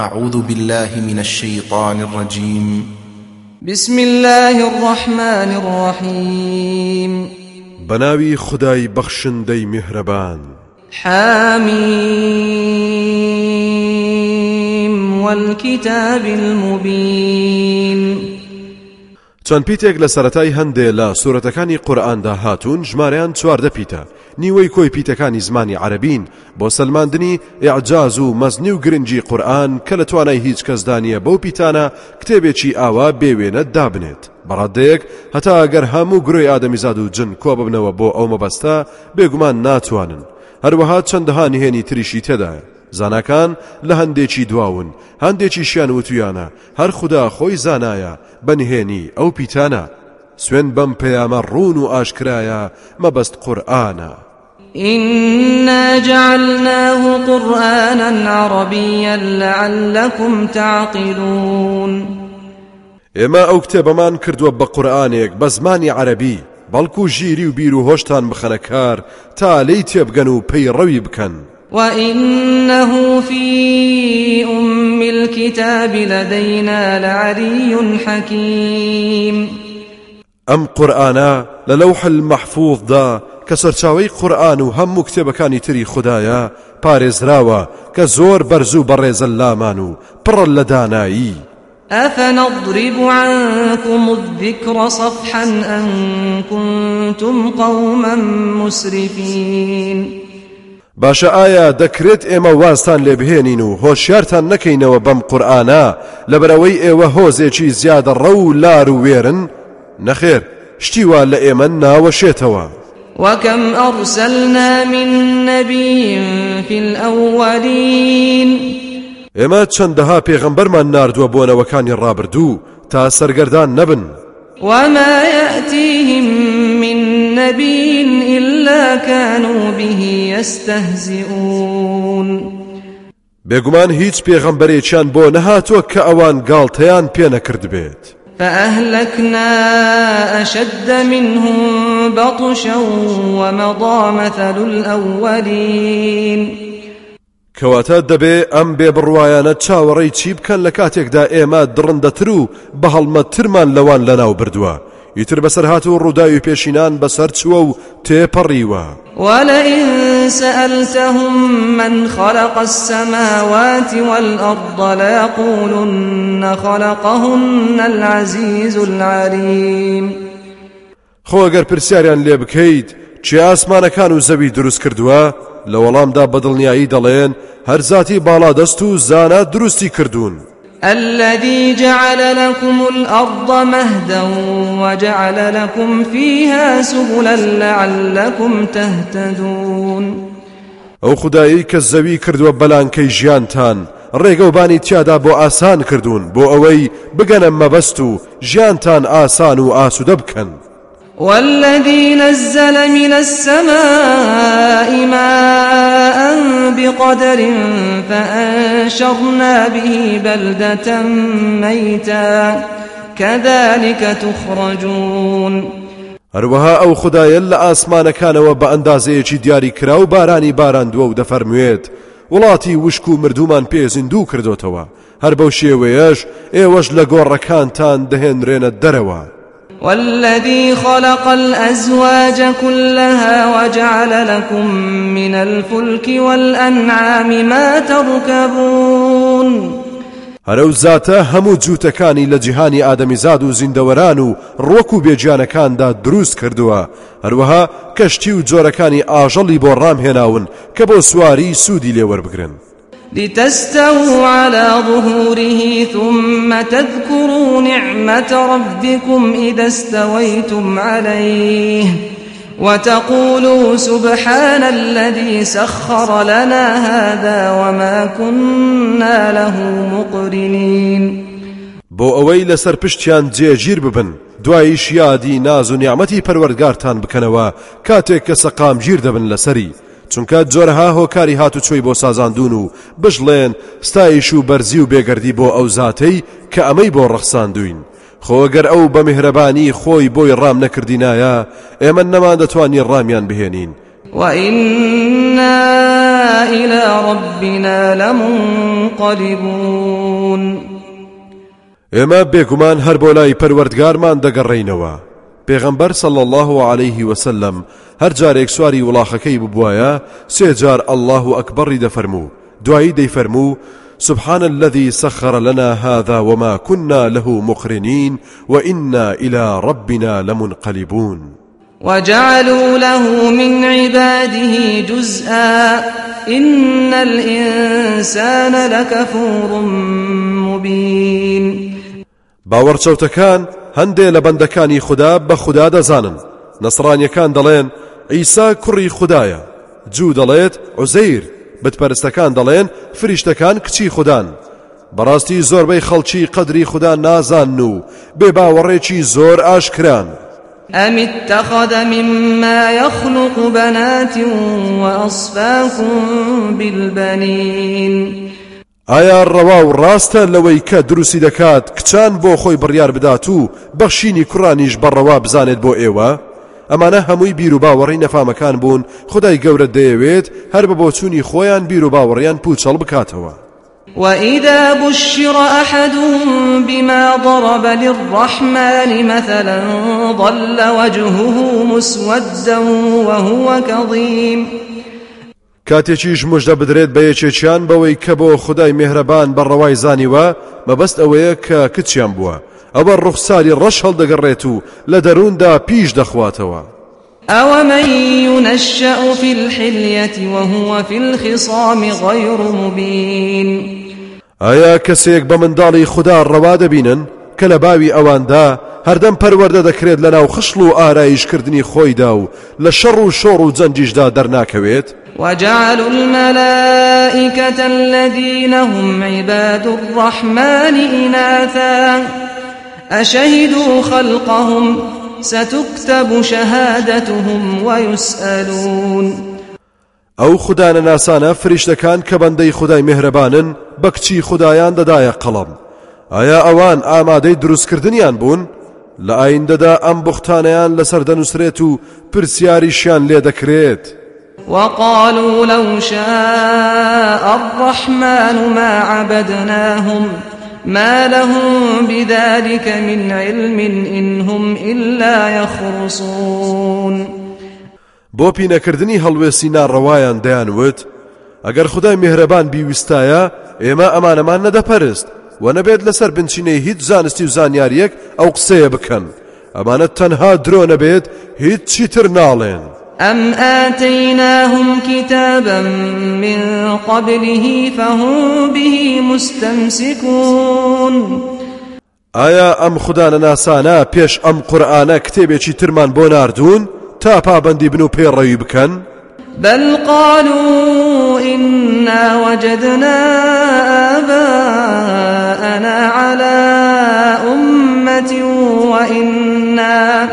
أعوذ بالله من الشيطان الرجيم. بسم الله الرحمن الرحيم. بناوي خداي بخشن دي مهربان. حاميم والكتاب المبين چەند پیتێک لە سەتای هەندێ لە سوورەتەکانی قورآاندا هاتوون ژمارەیان چواردە پیتە. نیوەی کۆی پیتەکانی زمانی عربین بۆ سلماندنی ئعجاز و مەزنی و گرنگی قورآن کە لە توانای هیچ کەسدانە بەو پیتانە کتێبێکی ئاوا بێوێنە دابنێت. بەڕادەیەک هەتا ئەگەر هەموو گرۆی ئادەمیزاد و جن کۆ ببنەوە بۆ ئەو مەبەستا بێگومان ناتوانن. هەروەها چەندەها نهێنی تریشی تێدایە. زانکان لە هەندێکی دواون هەندێکی شیان وتویانە هەر خوددا خۆی زانایە بەنهێنی ئەو پیتانە. سوێن بەم پەیامە ڕون و ئاشکرایە مەبەست قورآانە إنا جعلناه قرآنا عربيا لعلكم تعقلون. ئێمە ئەو کتێبەمان کردووە بە قورآانێک بە زمانی عەربی بەڵکو ژیری و بیر و هۆشتان بخەنە کار تا لی تێبگەن و پەی ڕەوی بکەن وإنه في أم الكتاب لدينا لعلي حكيم. أم قرآنا للوح المحفوظ دا كسرچاوي قرآن و هم كتابكاني تري خدايا. پارێزراوە کە زۆر بەرز و بەڕێزە لامان و پڕ لە دانایی. أفنضرب عنكم الذكر صفحا أن كنتم قوما مسرفين؟ باشە ئایا دەکرێت ئێمە وازتان لێ بهێنین و هۆشیارتان نەکەینەوە بەم قورآانە لەبەرەوەی ئێوە هۆزێکی زیادە ڕە و لار و وێرن نەخێر شتیوا لە ئێمە ناوەشێتەوە. وكم أرسلنا من نبي في الأولين ئێمە چەندەها پێغەمبەرمان نردووە بۆنەوەکانی ڕابردوو تا سەرگەردان نەبن. وما يأتيهم من نبي إلا كانوا به يستهزئون بێگومان هیچ پێغەمبەرێکیان بۆ نەهاتووە کە ئەوان گاڵتەیان پێ نەکرد بێت. فأهلكنا أشد منهم بطشا ومضى مثل الأولين. کەواتە دەبێ ئەم بێ بڕواایانە چاوەڕێی چی بکەن لە کاتێکدا ئێمە دڕندەتر و بە هەڵمەترمان لەوان لەناو ئیتر بەسەر هات و ڕووداوی پێشینان بەسەر چووە و تێپەڕیوە. ولئن سألتهم من خلق السماوات والأرض ليقولن خلقهن العزيز العليم. خۆ ئەگەر پرسیاریان لێ بکەیت چی ئاسمانەکان و زەوی دروست کردووە؟ لە وەڵامدا بەدڵنیایی دەڵێن هەر زاتی باڵا دەست و زانە دروستی کردوون. الذي جعل لكم الأرض مهدا وجعل لكم فيها سبلا لعلكم تهتدون. ئەو خدایی کە زەوی کردووە بەلانکەی ژیانتان ڕێگەوبانی تیادا بۆ ئاسان کردوون بۆ ئەوەی بگەنە مەبەست و ژیانتان ئاسان و ئاسوودە بکەن. والذي نزل من السماء ماء بقدر فأنشرنا به بلدة ميتا. كذلك تخرجون. هەروەها ئەو خدایە لە ئاسمانەکانەوە بە ئەندازەیەکی دیاری کرا و بارانی باراندووە و دەفەرموێت وڵاتی وشک و مردومان پێزیندوو کردوتەوە هەر بەو شێوەیەش ئێوەش لە گۆڕەکانتان دەهێنرێنە دەرەوە والذي خلق الأزواج كلها وجعل لكم من الفلك والأنعام ما تركبون. هەرەو زاتە هەموو جووتەکانی لە جیهانی ئادەمیزاد و زیندەوەران و ڕوەک و بێجیانەکاندا دروست کردووە. هەروەها کەشتی و جۆرەکانی ئاژەڵی بۆ ڕامهێناون کە بۆ سواری سوودی لێوەربگرن. لتستووا على ظهوره ثم تذكروا نعمة ربكم إذا استويتم عليه وتقولوا سبحان الذي سخر لنا هذا وما كنا له مقرنين. بۆ ئەوەی لەسەر پشتیان جێگیر ببن دواییش یادی ناز و نیعممەتی پەروەردگارتان بکەنەوە کاتێک کە سەقام گیر دەبن لەسەری. چونکە جۆرەها هۆکاری هات و چۆی بۆ سازاندون و بژڵێن ستایش و بەرزی و بێگەردی بۆ ئەو زاتەی کە ئەمەی بۆ ڕەخساندوین. خۆگەر ئەو بە میهرەبانی خۆی بۆی ڕام نەکردینایە ئێمە نەمان دەتوانی ڕامیان بهێنین. وإنا إلى ربنا لمنقلبون ئێمە بێگومان هەر بۆ لای پەروەردگارمان دەگەڕێینەوە پێغەمبەر صلى الله عليه وسلم هەر جارێک سواری وڵاخەکەی ببوایە سێ جار الله ئەکبەڕی دەفەرموو دوایی دەیفەرموو سبحان الذي سخر لنا هذا وما كنا له مقرنين وإنا إلى ربنا لمنقلبون. وجعلوا له من عباده جزءا إن الإنسان لكفور مبين. باوەڕچەوتەکان هەندێ لە بەندەکانی خوددا بە خوددا دەزانن. نەسرانیەکان دەڵێن ئەیسا کوڕی خوددایە. جوو دەڵێت عزەیر بتپەرستەکان دەڵێن فریشتەکان کچی خوددان. بەڕاستی زۆربەی خەڵکی قەدری خوددا نازان و بێ باوەڕێکی زۆر ئاشکران. أم اتخذ مما يخلق بنات وأصفاكم بالبنين ئایا ڕەوا و ڕاستە لەوەی کە دروستی دەکات کچان بۆ خۆی بڕیار بدات و بەخشینی کوڕانیش بەڕەوا بزانێت بۆ ئێوە؟ ئەمانە هەمووی بیر و باوەڕی نەفامەکان بوون خدای گەورە دەیەوێت هەر بە بۆچوونی خۆیان بیر و باوەڕیان پوچەڵ بکاتەوە. وإذا بشر أحدهم بما ضرب للرحمن مثلا ظل وجهه مسودا وهو كظيم کاتێکیش مژدە بدرێت بە یەکێکیان بەوەی کە بۆ خدای مێهرەبان بەڕەوای زانیوە مەبەست ئەوەیە کە کچیان بووە. ئەوە ڕوخساری ڕەش هەڵدەگەڕێت و لە دەرووندا پیش دەخواتەوە. أومن ينشأ في الحلية وهو في الخصام غير مبين ئایا کەسێک بە منداڵی خوددا ڕەوا دەبینن کە لە باوی ئەواندا هەردەم پەروەەردە دەکرێت لە ناو خشل و ئارایشکردنی خۆیدا و لە شەڕ و شۆڕ و جەنجیشدا دەرناکەوێت؟ وجعلوا الملائكة الذين هم عباد الرحمن إناثا. أشهدوا خلقهم ستكتب شهادتهم ويسألون. ئەو خوددانە ناسانە فریشتەکان کە بەندەی خدای مهرەبانن بە کچی خدایان دەدایە قەڵم ئایا ئەوان ئامادەی دروستکردنیان بوون لە ئایندەدا ئەم بختانیان لەسەر دەنووسرێت و پرسیاریشیان لێ دەکرێت وقالوا لو شاء الرحمن ما عبدناهم ما لهم بذلك من علم إن هم إلا يخرصون. بۆ پینەکردنی هەڵوێستی ناڕەوایان دەیانوت ئەگەر خدای میهرەبان بیویستایە ئێمە ئەمانەمان نەدەپەرست و نەبێت لەسەر بنچینەی هیچ زانستی و زانیاریەک ئەو قسەیە بکەن. ئەمانە تەنها درۆ نەبێت هیچ چیتر ناڵێن. أم آتيناهم كتابا من قبله فهم به مستمسكون ئایا ئەم خودا نەناسانە پێش ئەم قورئانە کتێبێکی ترمان بۆ ناردوون تا پابندی بن و پێڕەوی بکەن؟ بل قالوا إنا وجدنا آباءنا على أمة وإنا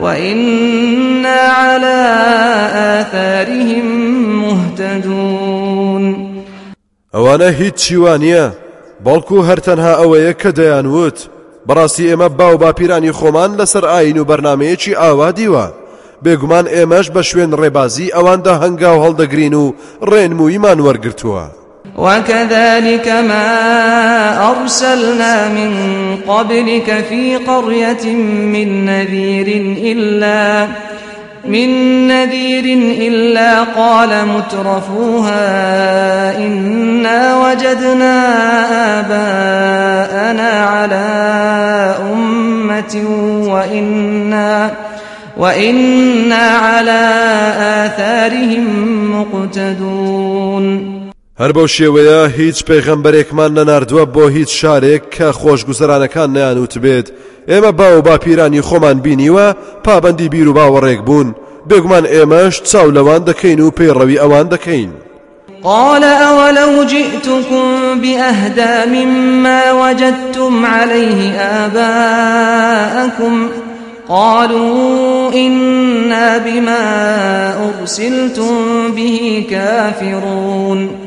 وإنا ئەوانە هیچ چیوانە بەڵکو هەرتەنها ئەوەیە کە دەیانوت بەڕاستی ئێمە باو باپیرانی خۆمان لەسەر ئاین و بەرنمەیەکی ئاوادیوە بێگومان ئێمەش بە شوێن ڕێبازی ئەواندا هەنگاو هەڵدەگرین و ڕێنمویمان وەرگتووە وكذلك ما أرسلنا من قبلك في قرية من نذير إلا من نذير إلا قال مترفوها إنا وجدنا آباءنا على أمة وإنا وإنا على آثارهم مقتدون هەر بەو شێوەیە هیچ پێغەمبەرێکمان نەناردووە بۆ هیچ شارێک کە خۆشگوزەرانەکان نیانوت بێت. ئێمە با و باپیرانی خۆمان بینیوە پابندی بیر و باوەڕێک بوون. بێگومان ئێمەش چاو لەوان دەکەین و پەیڕەوی ئەوان دەکەین. قال أولو جئتكم بأهدى مما وجدتم عليه آباءكم؟ قالوا إنا بما أرسلتم به كافرون.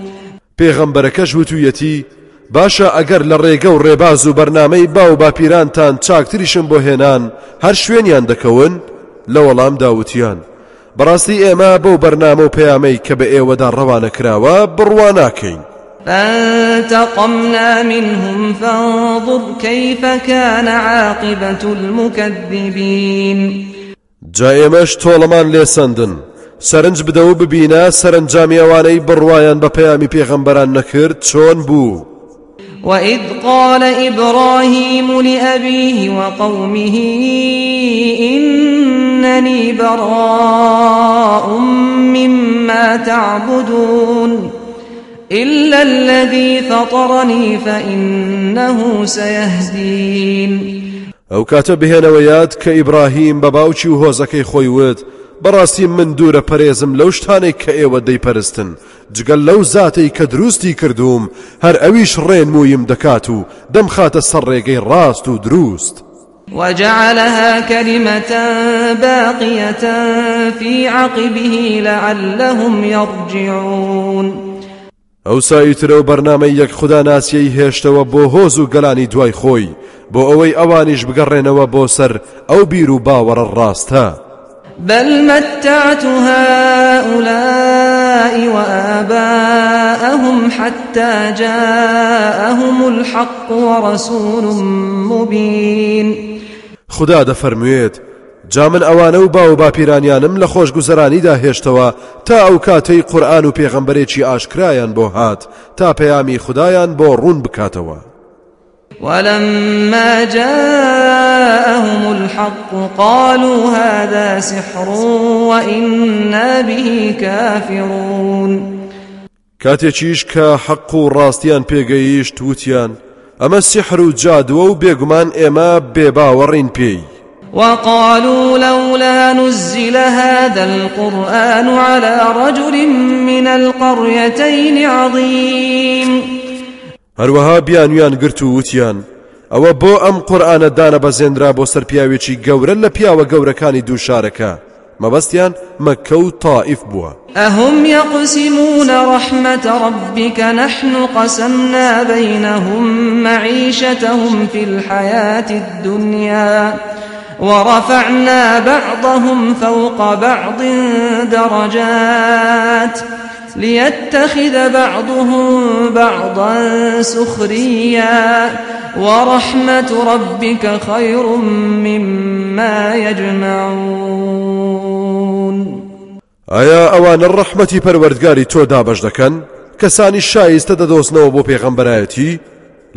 پێغەمبەرەکەش وتویەتی باشە ئەگەر لە ڕێگە و ڕێباز و بەرنمەی با و باپیرانتان چاکتریشم بۆ هێنان هەر شوێنیان دەکەون لە وەڵام داوتیان. بەڕاستی ئێمە بەو بەرنامە و پەیامەی کە بە ئێوەدا ڕەوانە کراوە بڕواناکەین فانتقمنا منهم فانظر كيف كان عاقبة المكذبين. جا ئێمەش تۆڵەمان لێسەندن سەرنج بدە و ببینە سەرنجامیەوانەی بڕواان بە پەیامی پێغەمبەران نەکرد چۆن بوو؟ وإذ قال إبراهيم لأبيه وقومه إنني براء مما تعبدون إلا الذي فطرني فإنه سيهدين. ئەو کاتە بهێنەوەیات کە ئیبراهیم بە باوچی و هۆزەکەی خۆی وت بەڕاستی من دوورە پەرێزم لەو شتانێک کە ئێوە دەیپەرستن. جگەل لەو زاتەی کە دروستی کردوم هەر ئەویش ڕێن مویم دەکات و دەم خاتە سەر ڕێگەی ڕاست و دروست. وجعلها كلمة باقية في عقبه لعلهم يرجعون. ئەو سایترە و بەرنامەی یەک خوددا ناسیەی هێشتەوە بۆ هۆز و گەلانی دوای خۆی بۆ ئەوەی ئەوانیش بگەڕێنەوە بۆ سەر ئەو بیر و باوەڕە ڕاستە. بل متعت هؤلاء وآباءهم حتى جاءهم الحق ورسول مبين. خدا دەفەرموێت جا من ئەوانە و با و باپیرانیانم لە خۆشگوزەرانیدا هێشتەوە تا ئەو کاتەی قورآن و پێغەمبەرێکی ئاشکرایان بۆ هات تا پەیامی خدایان بۆ ڕوون بکاتەوە. ولما جاءهم الحق قالوا هذا سحر وإنا به كافرون. کاتێکیش کە حەق و ڕاستیان پێگەیشت وتیان ئەمە سحر و جادووە و بێگومان ئێمە بێباوەڕین پێی. وقالوا لولا نزل هذا القرآن على رجل من القريتين عظيم. هەروەها بیانویان گرت و وتیان ئەوە بۆ ئەم قورآانە دانە بەزێنرا بۆ سەر پیاوێکی گەورە لە پیاوە گەورەکانی دوو شارەکە مەبەستیان مەکە و تائیف بووە. أهم يقسمون رحمة ربك نحن قسمنا بينهم معيشتهم في الحياة الدنيا ورفعنا بعضهم فوق بعض درجات ليتخذ بعضهم بعضا سخريا ورحمة ربك خير مما يجمعون ئایا ئەوانە ڕەحمەتی پەروەردگاری تۆ دابش دەکەن؟ کەسانی شایستە دەدۆستنەوە بۆ پێغەمبەرایەتی؟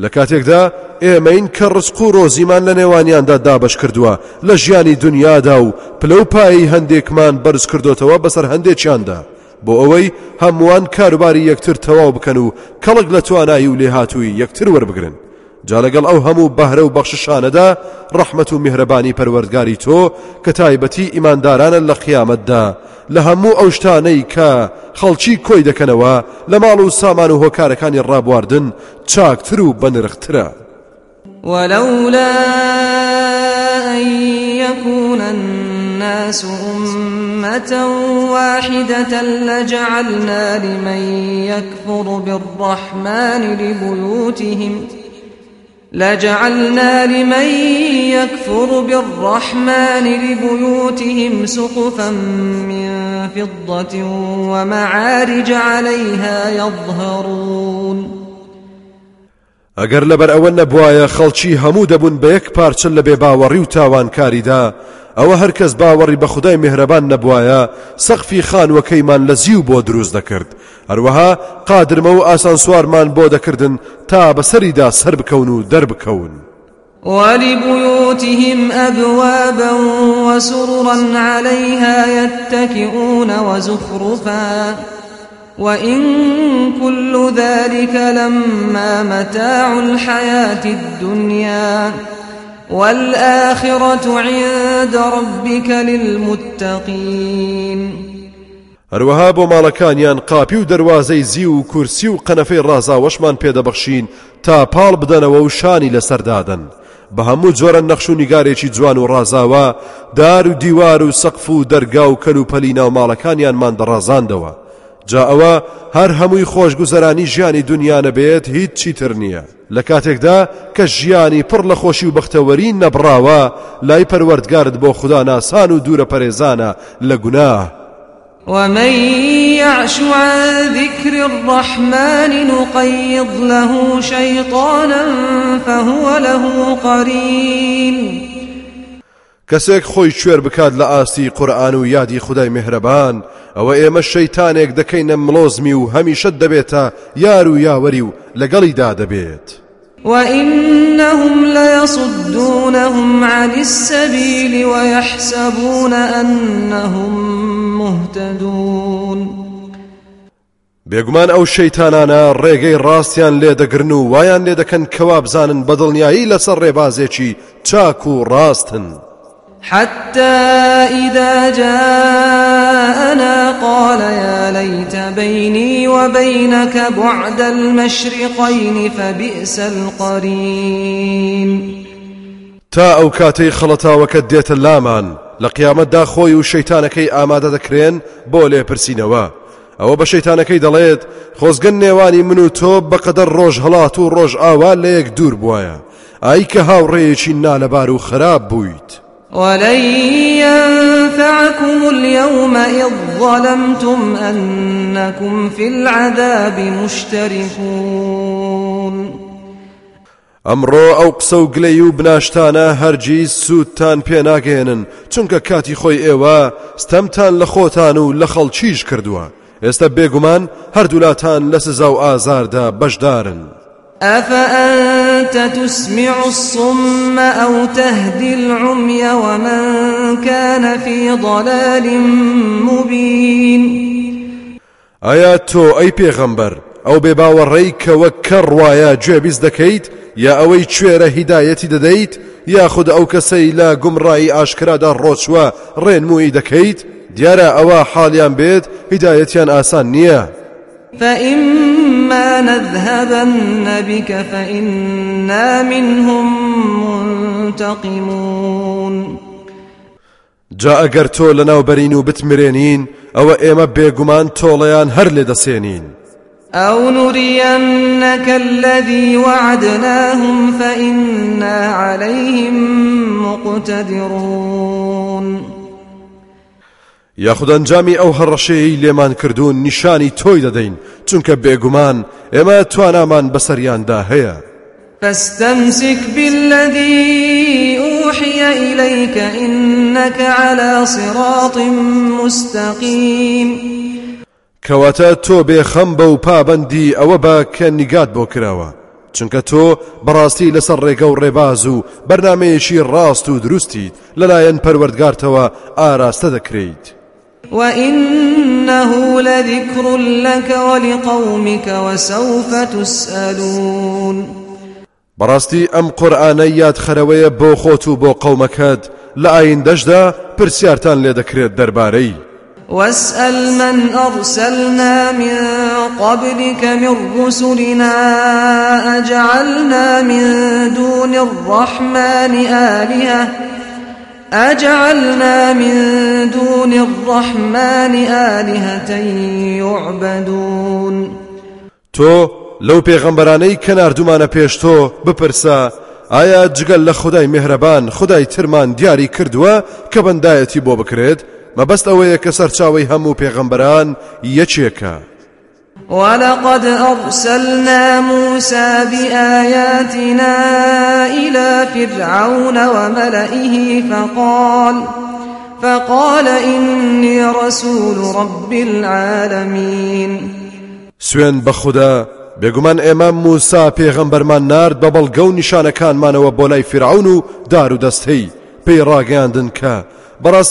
لە کاتێکدا ئێمەین کە ڕسق و ڕۆزیمان لە نێوانیاندا دابش کردووە لە ژیانی دنیادا و پلە و پایی هەندێکمان بەرز کردوتەوە بەسەر هەندێکیاندا. بۆ ئەوەی هەمووان کاروباری یەکتر تەواو بکەن و کەڵک لە توانایی و لێهاتووی یەکتر وەربگرن. جا لەگەڵ ئەو هەموو بەهرە و بەخششانەدا ڕەحمەت و میهرەبانی پەروەردگاری تۆ کە تایبەتی ئیماندارانە لە قیامەتدا. لە هەموو ئەو شتانەی کە خەڵکی کۆی دەکەنەوە لە ماڵ و سامان و هۆکارەکانی و ولولا أن يكون الناس أمة واحدة لجعلنا لمن يكفر بالرحمن لبيوتهم لجعلنا لمن يكفر بالرحمن لبيوتهم سقفا من فضة ومعارج عليها يظهرون. ئەگەر لەبەر ئەوە نەبوایە خەڵکی هەموو دەبوون بە یەک پارچە لە بێ باوەڕی و تاوانکاریدا ئەوە هەرکەس باوەڕی بە خدای میهرەبان نەبوایە سەقفی خانوەکەیمان لە زیو بۆ دروست دەکرد. هەروەها قادرمە و ئاسانسۆرمان بۆ دەکردن تا بەسەریدا سەر بکەون و دەربکەون ولبيوتهم أبوابا وسررا عليها يتكئون وزخرفا. وإن كل ذلك لما متاع الحياة الدنيا والآخرة عند ربك للمتقين. هەروەها بۆ ماڵەکانیان قاپی و دەواازەی زی و کورسی و قەنەفەی ڕازاوەشمان پێدەبەخشین تا پاڵ بدەنەوە و شانی لەسەردادن بە هەموو جۆرە نەخش و نیگارێکی جوان و ڕازاوە دار و دیوار و سەقف و دەرگا و کەل و جا ئەوە هەر هەمووی خۆشگوزەرانی ژیانی دنیاە بێت هیچ چیتر نییە. لە کاتێکدا کە ژیانی پڕ لە خۆشی و بەختەوەری نەبراوە لای پەروەردگارت بۆ خوددا ناسان و دوورە پەرێزانە لە گوناه. ومن يعش عن ذكر الرحمن نقيض له شيطانا فهو له قرين. کەسێک خۆی کوێر بکات لە ئاستی قورآن و یادی خدای میهرەبان ئەوە ئێمە شەیتانێک دەکەینە ملۆزمی و هەمیشە دەبێتە یار و یاوەری و لەگەڵیدا دەبێت وإنهم ليصدونهم عن السبيل ويحسبون أنهم مهتدون بێگومان ئەو شەیتانانە ڕێگەی ڕاستیان لێ دەگرن و وایان لێ دەکەن کەوا بزانن بەدڵنیایی لەسەر ڕێبازێکی چاک و ڕاستن. حتى إذا جاءنا قال يا ليت بيني وبينك بعد المشرقين فبئس القرين. تا ئەو کاتەی خەڵەتاوەکە دێتە لامان لە قیامەتدا خۆی و شەیتانەکەی ئامادە دەکرێن بۆ لێپرسینەوە. ئەوە بە شەیتانەکەی دەڵێت خۆزگەن نێوانی من و تۆ بەقەدەر ڕۆژ هەڵات و ڕۆژ ئاوا لە یەک دوور بواە ئای کە هاوڕێیەکی نالەبار و خراپ بوویت. ولن ينفعكم اليوم إذ ظلمتم أنكم في العذاب مشتركون ئەمڕۆ ئەو قسە و گلەی و بناشتانە هەرگیز سوودتان پێناگەێنن چونکە کاتی خۆی ئێوە ستەمتان لە خۆتان و لە خەڵکیش کردووە ئێستا بێگومان. أفأنت تسمع الصم أو تهدي العمي ومن كان في ضلال مبين؟ ئایا تۆ ئەی پێغەمبەر ئەو بێباوەڕێی کە وەک کەڕ وایە گوێبیست دەکەیت یا ئەوەی کوێرە هیدایەتی دەدەیت یاخود ئەو کەسەی لە گومڕایی ئاشکرادا ڕۆچوە ڕێنمووی دەکەیت دیارە ئەوە حاڵیان بێت هیدایەتیان ئاسان نییە فإما نذهبن بك فإنا منهم منتقمون جا ئەگەر تۆ لەناو بەرین و بتمرێنین ئەوە ئێمە بێگومان تۆڵەیان هەر لێ دەسێنین. أو نرينك الذي وعدناهم فإنا عليهم مقتدرون یاخود ئەنجامی ئەو هەڕەشەیەی لێمان کردوون نیشانی تۆی دەدەین چونکە بێگومان ئێمە توانامان بەسەریاندا هەیە فاستمسك بالذي أوحي إليك إنك على صراط مستقيم کەواتە تۆ بێخەم بە و پابندی ئەوە بە کە نیگات بۆ کراوە چونکە تۆ بەڕاستی لەسەر ڕێگە و ڕێباز و بەرنمەیەشی ڕاست و دروستی لەلایەن پەروەردگارتەوە ئاراستە دەکرێیت. وإنه لذكر لك ولقومك وسوف تسألون بەڕاستی ئەم قورآانە یاد خەرەوەیە بۆ خۆت و بۆ قەومەکەت لە ئایندەشدا پرسیارتان لێ دەکرێت دەربارەی واسأل من أرسلنا من قبلك من رسلنا أجعلنا من دون الرحمن آلهة أجعلنا من دون الرحمن آلهة يعبدون. تۆ لەو پێغەمبەرانەی کەناردومانە پێش تۆ بپرسە ئایا جگەل لە خدای مهرەبان خدای ترمان دیاری کردووە کە بەندایەتی بۆ بکرێت؟ مەبەست ئەوەیە کە سەرچاوی هەموو پێغەمبەران یەکێکە. ولقد أرسلنا موسى بآياتنا إلى فرعون وملئه فقال فقال إني رسول رب العالمين. سوێن بە خوددا بێگومان ئێمە موسا پێغەمبەرمان نرد بە بەڵگە و نیشانەکانمانەوە بۆ لای فرعون و دار و دەستەی. پێی ڕاگەاندن کە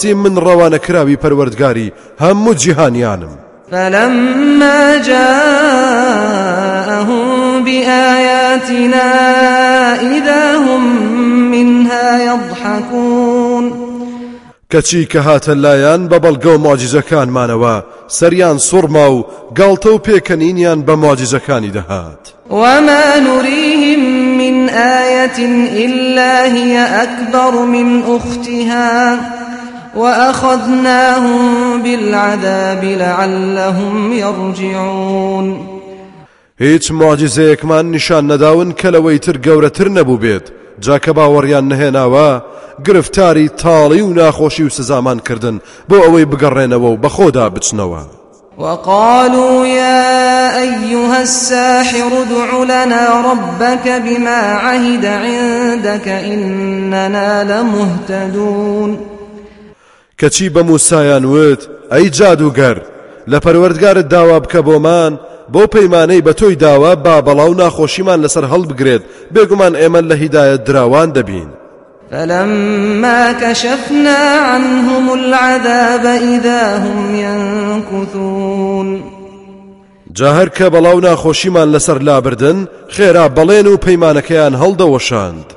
من ڕەوانە کراوی پەروەردگاری هەموو جیهانیانم. فلما جاءهم بآياتنا إذا هم منها يضحكون. کەچی کە هاتە لایەن بە بەڵگە و ماجزەکانمانەوە سەریان سوڕما و گاڵتە و پێکەنینیان بە ماجزەکانی دەهات. وما نريهم من آية إلا هي أكبر من أختها. وأخذناهم بالعذاب لعلهم يرجعون. هیچ معجزەیەکمان نیشان نەداون کە لەوەی تر گەورەتر نەبوو بێت. جاکە باوەڕیان نەهێناوە گرفتاری تاڵی و ناخۆشی و سزامان کردن. بۆ ئەوەی بگەڕێنەوە و بەخۆدا بچنەوە. وقالوا يا أيها الساحر ادع لنا ربك بما عهد عندك إننا لمهتدون. کەچی بە موسایان وت ئەی جادوگەر لە پەروەردگارت داوا بکە بۆمان بۆ پەیمانەی بە تۆی داوا با بەڵاو ناخۆشیمان لەسەر هەڵ بگرێت بێگومان ئێمە لە هیدایەت دراوان دەبین. فلما كشفنا عنهم العذاب إذا هم ينكثون. جاهر کە بەڵاو ناخۆشیمان لەسەر لابردن خێرا بەڵێن و پەیمانەکەیان هەڵدەوەشاند.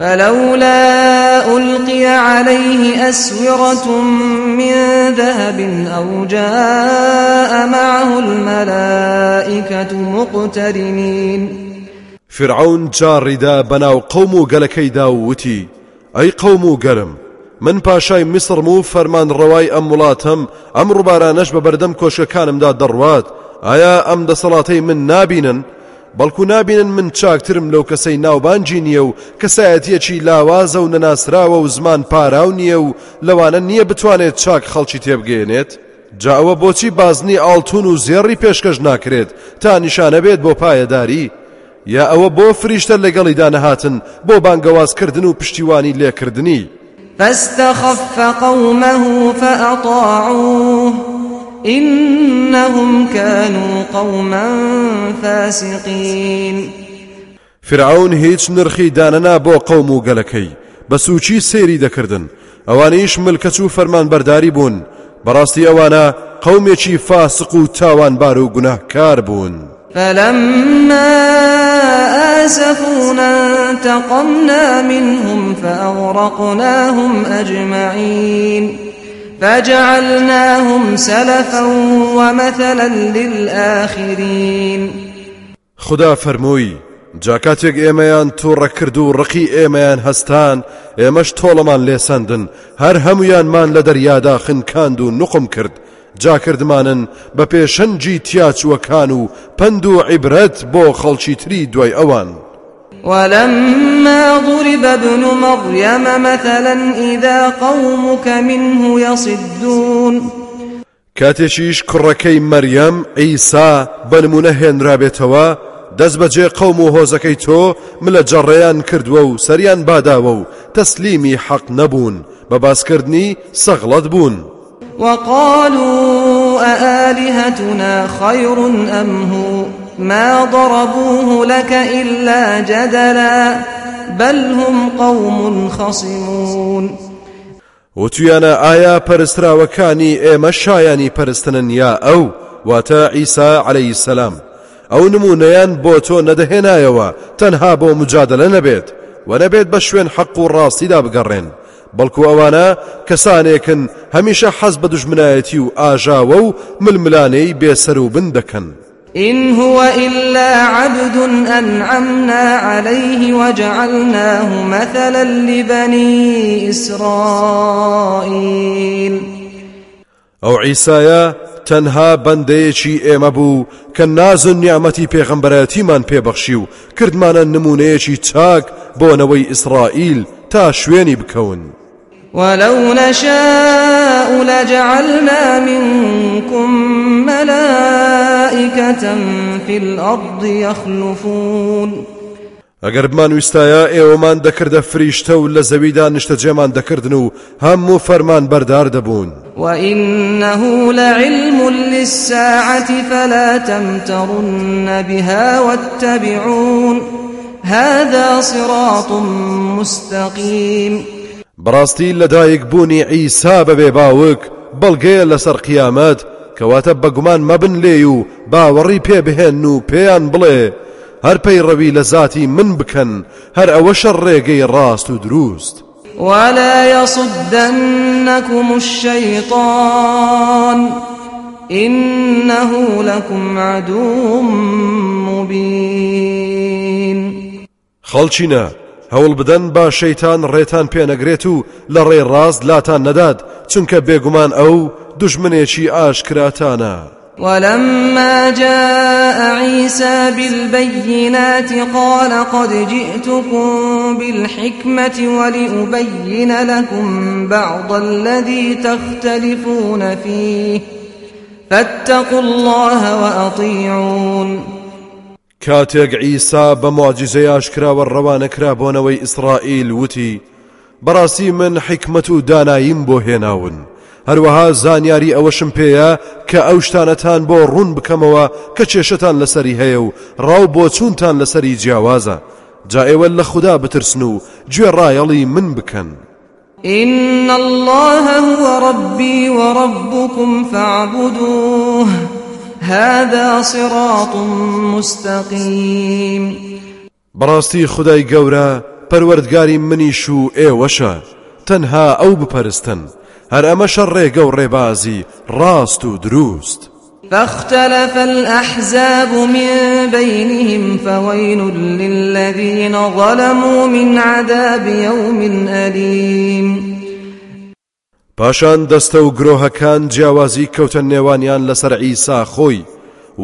فلولا ألقي عليه أسورة من ذهب أو جاء معه الملائكة مقترنين. فرعون جاڕیدا بەناو قەوم و گەلەکەیدا وتی ئەی قەوم و گەرم من پاشای میسرم و فەرمان ڕەوای ئەم وڵاتم ئەم ڕووبارانەش بە بەردەم کۆشکەکانمدا دەڕوات ئایا ئەم دەسەڵاتەی من نابینن؟ بەڵکو نابینن من چاکترم لەو کەسەی ناوبانجی نییە و کەسایەتیەکی لاوازە و نەناسراوە و زمان پاراو نییە و لەوانە نییە بتوانێت چاک خەڵکی تێبگەێنێت جاوە بۆچی بازنی ئاڵتون و زێڕی پێشکەش ناکرێت تا نیشانە بێت بۆ پایەداری؟ یا ئەوە بۆ فریشتە لەگەڵیدا نەهاتن بۆ بانگەوازکردن و پشتیوانی لێکردنی؟ فاستخف قومه فأطاعوه. إنهم كانوا قوما فاسقين. فرعون هیچ نرخی دانەنا بۆ قەوم و گەلەکەی. بە سوچی سێری دەکردن؟ ئەوانەیش ملکەچ و فەرمان بەرداری بوون. بەڕاستی ئەوانە قەومێکی فاسق و تاوانبار و گوناهکار بوون. فلما آسفونا انتقمنا منهم فأغرقناهم أجمعين. فجعلناهم سلفا ومثلا للآخرين. خدا فەرمووی جاکاتێک ئێمەیان تووڕە کرد و ڕقی ئێمەیان هەستان ئێمەش تۆڵەمان لێسەندن هەر هەمویانمان لە دەریادا خنکاند و نقم کرد. جاکردمانن بە پێشەنجی تیاچوەکان و پند و عیبرەت بۆ خەڵکی تری دوای ئەوان. ولما ضرب ابن مريم مثلا إذا قومك منه يصدون. کاتێکیش کوڕەکەی مەریەم ئەیسا بەنمونە هێنرابێتەوە دەست بەجێ قەوم و هۆزەکەی تۆ ملە جەڕێیان کردووە و سەریان باداوە و تەسلیمی حەق نەبوون بە باسکردنی سەغڵەت بوون. وقالوا أآلهتنا خير أم هو؟ ما ضربوه لك إلا جدلا بل هم قوم خصمون وتویانە ئایا پەرستراوەکانی ئێمە شایانی پەرستنن یا ئەو واتە ئیسا عليهەی سەسلام ئەو نمونەیان بۆ تۆ نەدەهێنایەوە تەنها بۆ مجادلە نەبێت و نەبێت بە شوێن حەق و ڕاستیدا بگەڕێن بەڵکو ئەوانە کەسانێکن هەمیشە حەز بە دژمنایەتی و ئاژاوە و ململانەی بێسەر و بن دەکەن إن هو إلا عبد أنعمنا عليه وجعلناه مثلا لبني إسرائيل. ئەو عیسایە تەنها بەندەیەکی ئێمە بوو کە ناز و نیامەتی پێغەمبەرەتیمان پێبەخشی و کردمانە نمونەیەکی چاک بۆنەوەی ئیسرائیل تا شوێنی بکەون ولو نشاء لجعلنا منكم ملائكة في الأرض يخلفون ئەگەر بمان ویستایە ئێوەمان دەکردە فریشتە و لە زەویدا نیشتەجێمان دەکردن و هەموو فەرمان بەردار دەبوون. وإنه لعلم للساعة فلا تمترن بها واتبعون هذا صراط مستقيم بەڕاستی لەدایک بوونی ئیسا بەبێ باوک بەڵگەیە لەسەر قیامەت کەواتە بەگومان مەبن لێ و باوەڕی پێ بهێن و پێیان بڵێ. هەر پەی ڕەوی لە ذاتی من بکەن هەر ئەوەشە ڕێگەی ڕاست و دروست. ولا يصدنكم الشيطان إنه لكم عدو مبين. خەڵکینە هەوڵ بدەن با شەیتان ڕێتان پێنەگرێت و لە ڕێ ڕاست لاتان نەدات چونکە بێگومان ئەو دژمنێکی ئاشکراتانە. ولما جاء عيسى بالبينات قال قد جئتكم بالحكمة ولأبين لكم بعض الذي تختلفون فيه فاتقوا الله وأطيعون کاتێک ئیسا بە معجززە یاشکراوە ڕەوانەکرا بۆنەوەی ئیسرائیل وتی بەڕاستی من حکمت و داناییم بۆ هێناون. هەروەها زانیاری ئەوەشم پێەیە کە ئەو شتانەتان بۆ ڕوون بکەمەوە کە کێشتان لەسەری هەیە و ڕاو بۆ چوونتان لەسەری جیاوازە. جا ئێوە لە خوددا بترسن و گوێ ڕایەڵی من بکەن. إن الله هو ربي وربكم فاعبدوه هذا صراط مستقيم. بەڕاستی خدای گەورە پەروەردگاری منیش و ئێوەشە. تەنها ئەو بپەرستن. هەر ئەمەشە ڕێگە و ڕێبازی ڕاست و دروست. فاختلف الأحزاب من بينهم فويل للذين ظلموا من عذاب يوم أليم. پاشان دەستە و گرۆهەکان جیاوازی کەوتە نێوانیان لەسەر ئیسا خۆی.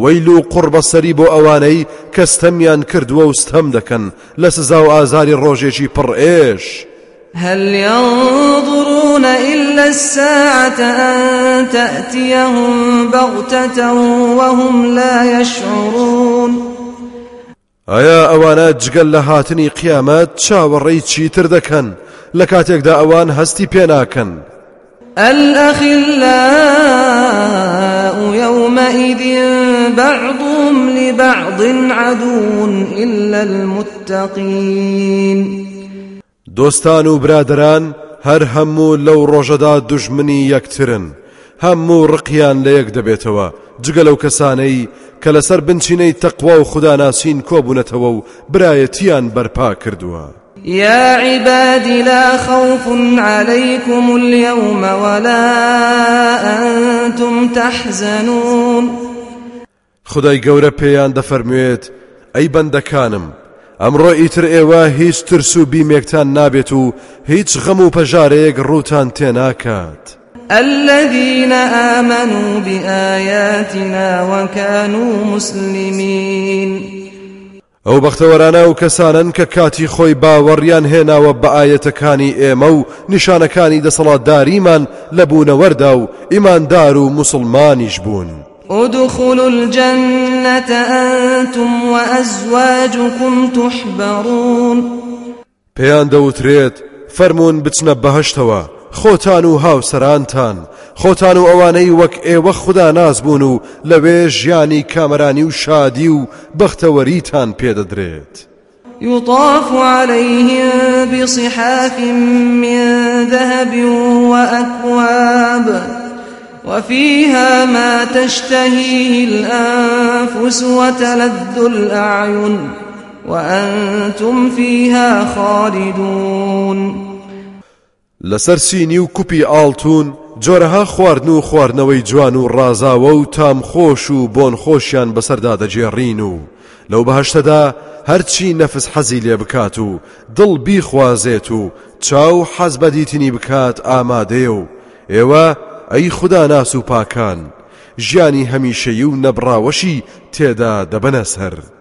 وەیل و قڕبەسەری بۆ ئەوانەی کەستەمیان کردووە و ستەم دەکەن لە سزا و ئازاری ڕۆژێکی پڕ ئێش. هل ينظرون إلا الساعة أن تأتيهم بغتة وهم لا يشعرون. ئایا ئەوانە جگەل لە هاتنی قیامەت چاوەڕێی چیتر دەکەن؟ لە کاتێکدا ئەوان هەستی پێناکەن. الأخلاء يومئذ بعضهم لبعض عدو إلا المتقين. دۆستان و برادران هەر هەموو لەو ڕۆژەدا دوژمنی یەکترن هەموو ڕقیان لە یەک دەبێتەوە جگە لەو کەسانەی کە لەسەر و خوداناسین کۆبوونەتەوە و برایەتیان بەرپا کردووە يا عبادي لا خوف عليكم اليوم ولا أنتم تحزنون. خدای گەورە پێیان دەفەرموێت ئەی بەندەکانم ئەمڕۆ ئیتر ئێوە هیچ ترس و بیمێکتان نابێت و هیچ غەم و پەژارەیەک ڕووتان تێناکات. الذين آمنوا بآياتنا وكانوا مسلمين. ئەو بەختەوەرانە و کەسانن کە کاتی خۆی باوەڕیان هێناوە بە ئاەتەکانی ئێمە و نیشانەکانی دەسەڵاتداریمان لە بوونەوەردا و ئیماندار و مسلمانیش بوون. ادخلوا الجنة أنتم وأزواجكم تحبرون پێیان دەوترێت فەرمونون بچنە بەهشتەوە خۆتان و هاوسەرانتان. خۆتان و ئەوانەی وەک ئێوە خوددا ناز بوون و لەوێ ژیانی کامەرانی و شادی و بەختەوەریتان يطاف عليهم بصحاف من ذهب وأكواب وفيها ما تشتهيه الأنفس وتلذ الأعين وأنتم فيها خالدون. لەسەر سینی و کوپی ئاڵتون جۆرەها خواردن و خواردنەوەی جوان و ڕازاوە و تام خۆش و بۆن خۆشیان بەسەردا دەجێڕین و لەو بەهشتەدا هەرچی نەفس حەزی لێ بکات و دڵ بیخوازێت و چاو حەز بەدیتنی بکات ئامادەیە و ئێوە ئەی خدا ناس و پاکان ژیانی هەمیشەیی و نەبراوەشی تێدا دەبەنە سەر.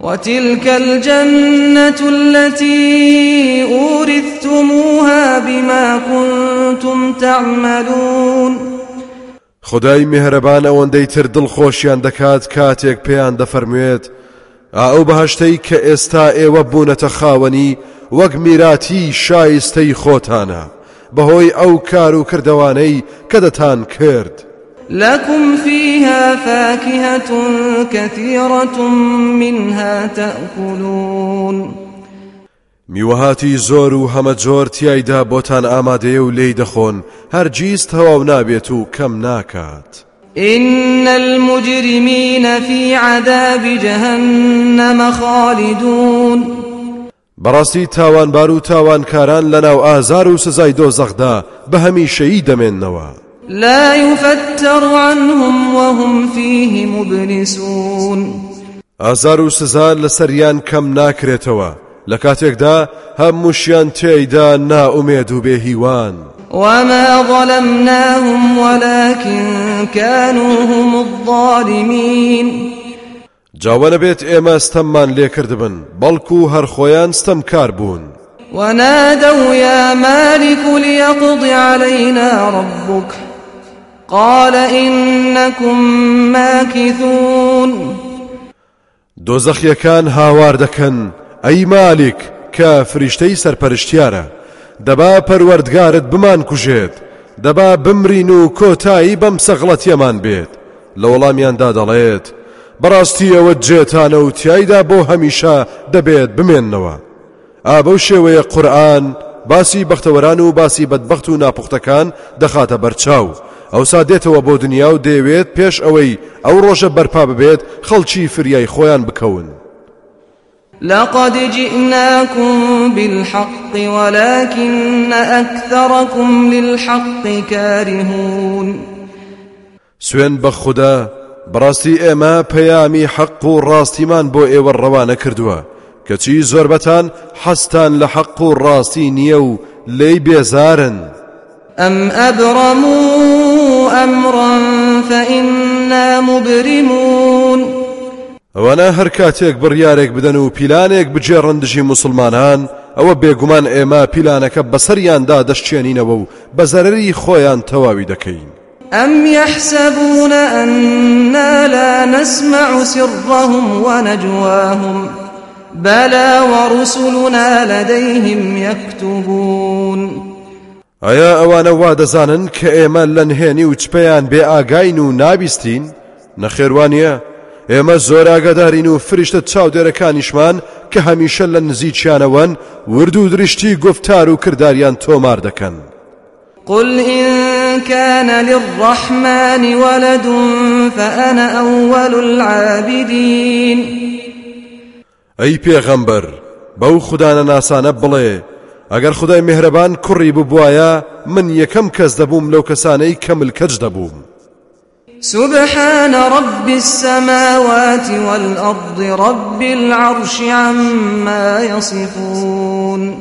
وتلك الجنة التي أورثتموها بما كنتم تعملون. خدای میهرەبان ئەوەندەی تر دڵخۆشیان دەکات کاتێک پێیان دەفەرموێت ئەو بەهشتەی کە ئێستا ئێوە بوونەتە خاوەنی وەک میراتی شایستەی خۆتانە بەهۆی ئەو کار و کردوانەی کە کرد. لكم فيها فاكهة كثيرة منها تأكلون. میوەهاتی زۆر و هەمە جۆر تایدا بۆتان ئامادەیە و لی دەخۆن. هەرگیز تەواو نابێت و کەم ناکات. إن المجرمين في عذاب جهنم خالدون. بەڕاستی تاوانبار و تاوانکاران لەناو ئازار و سزای دۆزەخدا بە هەمیشەیی دەمێننەوە. لا يفتر عنهم وهم فيه مبلسون. ئازار و سزا لەسەریان کەم ناکرێتەوە. لە کاتێکدا هەمووشیان تێیدا ناومێد و بێهیوان. وما ظلمناهم ولكن كانوا هم الظالمين. جاوە نەبێت ئێمە ستەممان لێکردبن بەڵکو و هەرخۆیان ستەمکار بوون. ونادوا يا مالك ليقض علينا ربك. قال إنكم ماكثون. دۆزەخیەکان هاوار دەکەن. ئەی مالک کە فریشتەی سەرپەرشتیارە. دەبا پەروەردگارت بمان کوژێت. دەبا بمرین و کۆتایی بەم سەغڵەتیەمان بێت. لە وەڵامیاندا دەڵێت بەڕاستی ئەوە جێتانە و تایدا بۆ هەمیشە دەبێت بمێننەوە. ئابەو شێوەیە قورآن باسی بەختەوەران و باسی بەدبەخت و ناپوختەکان دەخاتە بەرچاو. ئەوسا دێتەوە بۆ دنیا و دەیەوێت پێش ئەوەی ئەو ڕۆژە بەرپا ببێت خەڵکی فریای خۆیان بکەون. لقد جئناكم بالحق ولكن أكثركم للحق كارهون. سوێند بەخودا بەڕاستی ئێمە پەیامی حەق و ڕاستیمان بۆ ئێوە ڕەوانە کردووە کەچی زۆربەتان حەزتان لە حەق و ڕاستی نییە و لێی بێزارن أم أبرمون أمرا فإنا مبرمون. ئەوانە هەر کاتێک بڕیارێک بدەن و پیلانێک دژی مسلمانان ئەوە بێگومان ئێمە پیلانەکە بەسەریاندا دەشتێنینەوە و بە زەرری خۆیان تەواوی دەکەین. أم يحسبون أنا لا نسمع سرهم ونجواهم؟ بلى ورسلنا لديهم يكتبون. ئایا ئەوانە وا دەزانن کە ئێمە لە نهێنی و چپەیان بێ ئاگاین و نابیستین نەخێوانە ئێمە زۆر ئاگادارین و فریشتە چاودێرەکانیشمان کە هەمیشە لە نزیکیانەوەن ورد و درشتی گفتار و کرداریان تۆمار دەکەن. قل إن كان للرحمن ولد فأنا أول العابدين. ئەی پێغەمبەر بەو خوددانە ناسانە بڵێ ئەگەر خدای مهرەبان کوڕی ببوایە من یەکەم کەس دەبووم لەو کەسانەی کەمل کەچ دەبووم. سبحان رب السماوات والأرض رب العرش عما يصفون.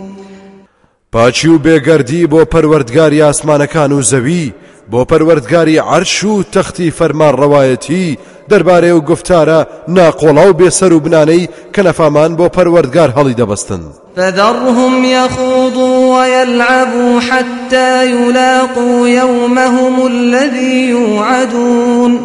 پاچی و بێگەردی بۆ پەروەردگاری ئاسمانەکان و زەوی بۆ پەروەردگاری عەرش و تەختی فەرمان ڕەوایەتی دەربارەی و گفتارە ناقۆڵا و بێسەر و بنانەی کە نەفامان بۆ پەروەردگار هەڵی دەبەستن. فذرهم يخوضوا ويلعبوا حتى يلاقوا يومهم الذي يوعدون.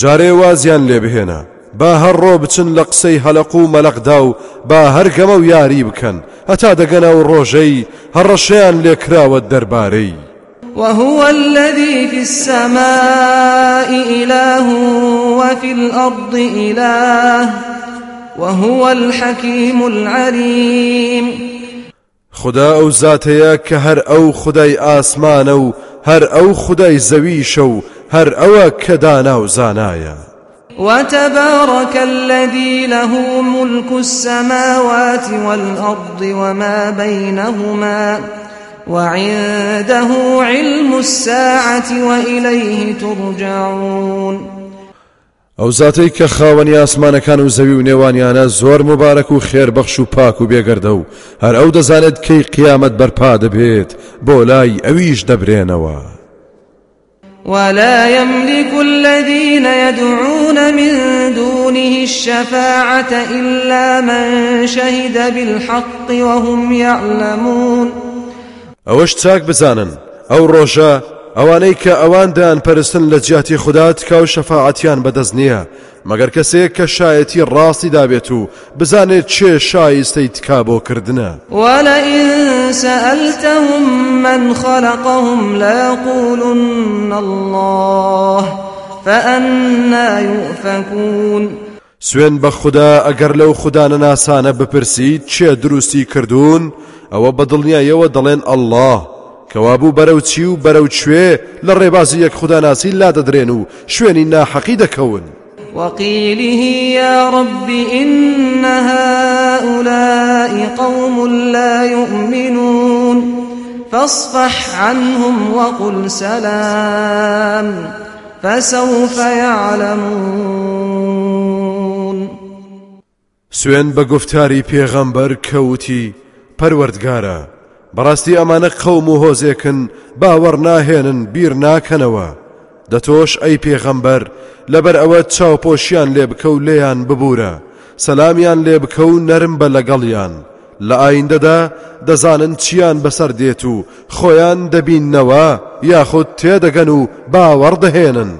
جارێ وازیان لێ بهێنە با هەڕۆ بچن لە قسەی هەلق و مەلەقدا و با هەرگەمە و یاری بکەن. هەتا دەگەنە و ڕۆژەی هەڕەشەیان لێکراوە دەربارەی. وهو الذي في السماء إله وفي الأرض إله وهو الحكيم العليم. خدا ئەو زاتەیە کە هەر ئەو خدای ئاسمانە و هەر ئەو خدای زەویشە و هەر ئەوە کە دانا و زانایە. وتبارك الذي له ملك السماوات والأرض وما بينهما وعنده علم الساعة وإليه ترجعون. ئەو زاتەی کە خاوەنی ئاسمانەکان و زەوی و نێوانیانە زۆر مبارەک و خێربەخش و پاک و بێگەردە و هەر ئەو دەزانێت کەی قیامەت بەرپا دەبێت بۆ لای ئەویش دەبرێنەوە. ولا يملك الذين يدعون من دونه الشفاعة إلا من شهد بالحق وهم يعلمون. ئەوەش چاک بزانن. ئەو ڕۆژە ئەوانەی کە ئەواندان پەرستن لە جیاتی خودات کاو شەفاعەتیان بەدەست نییە. مەگەر کەسێک کە شایەتی ڕاستی دابێت و بزانێت چێ شایستەی تکا بۆ کردنە. ولئن سألتهم من خلقهم ليقولن الله فأنا يؤفكون. سوێن بە خوددا ئەگەر لەو خوددانە ناسانە بپرسیت چێ دروستی کردوون؟ ئەوە بەدڵنیایەوە دەڵێن ئەلله. کەوابوو بەرەو چی و بەرەو کوێ لە ڕێبازی یەک خوداناسی لا دەدرێن و شوێنی ناحەقی دەکەون. وقيله يا رب إن هؤلاء قوم لا يؤمنون. فاصفح عنهم وقل سلام. فسوف يعلمون. سوێن بە گفتاری پێغەمبەر کەوتی پەروەردگارە. بەڕاستی ئەمانە قەوم و هۆزێکن باوەڕ ناهێنن بیر ناکەنەوە. دەتۆش ئەی پێغەمبەر لەبەر ئەوە چاوپۆشیان لێ بکە و لێیان ببوورە. سەلامیان لێ بکە و نەرم بە لەگەڵیان. لە ئایندەدا دەزانن چیان بەسەر دێت و خۆیان دەبیننەوە یاخود تێدەگەن و باوەڕ دەهێنن.